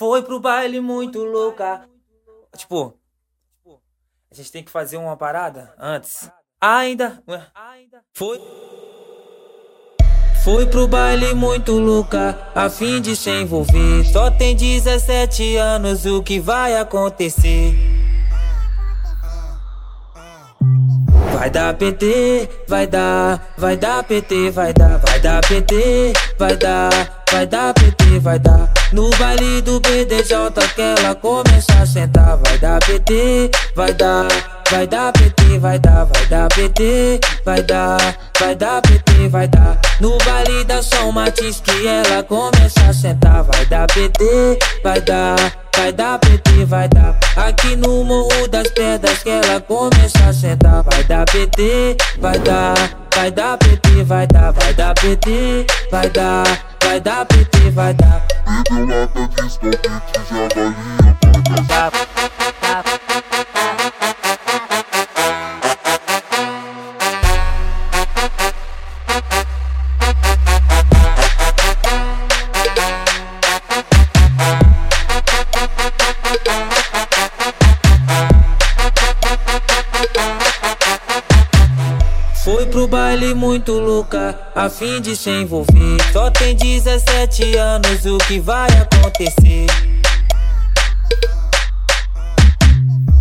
Foi pro baile muito louca. Tipo, a gente tem que fazer uma parada antes. Ainda, foi. Foi pro baile muito louca, a fim de se envolver. Só tem 17 anos, o que vai acontecer? Vai dar PT, vai dar, vai dar PT, vai dar, vai dar PT, vai dar, vai dar PT, vai dar. No baile do BDJ que ela começa a sentar. Vai dar PT, vai dar, vai dar PT, vai dar, vai dar PT, vai dar, vai dar PT, vai dar. No baile da São Matiz que ela começa a sentar. Vai dar PT, vai dar, vai dar PT, vai dar Aqui no Morro das Pedras que ela começa a sentar. Vai dar PT, vai dar, vai dar PT, vai dar, vai dar PT, vai dar, vai dar PT, vai dar. Bebeu lata de escopete, já valia por Tá, pro baile muito louca, a fim de se envolver. Só tem 17 anos, o que vai acontecer?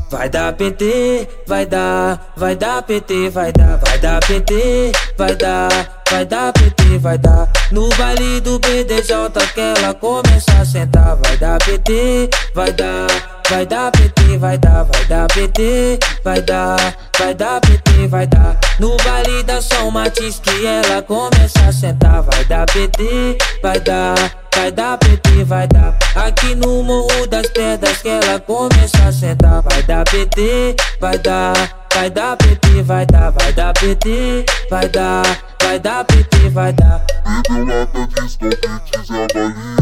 Vai dar PT, vai dar, vai dar PT, vai dar, vai dar PT, vai dar, vai dar PT, vai dar. No baile do BDJ que ela começa a sentar, vai dar PT, vai dar, vai dar PT, vai dar, vai dar PT, vai dar, vai dar PT, vai dar. No baile da São Matiz que ela começa a sentar, vai dar PT, vai dar, vai dar PT, vai dar. Aqui no Morro das Pedras que ela começa a sentar, vai dar PT, vai dar, vai dar PT, vai dar, vai dar PT, vai dar, vai dar PT, vai dar. Bebeu lata de escopete, já valia por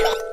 you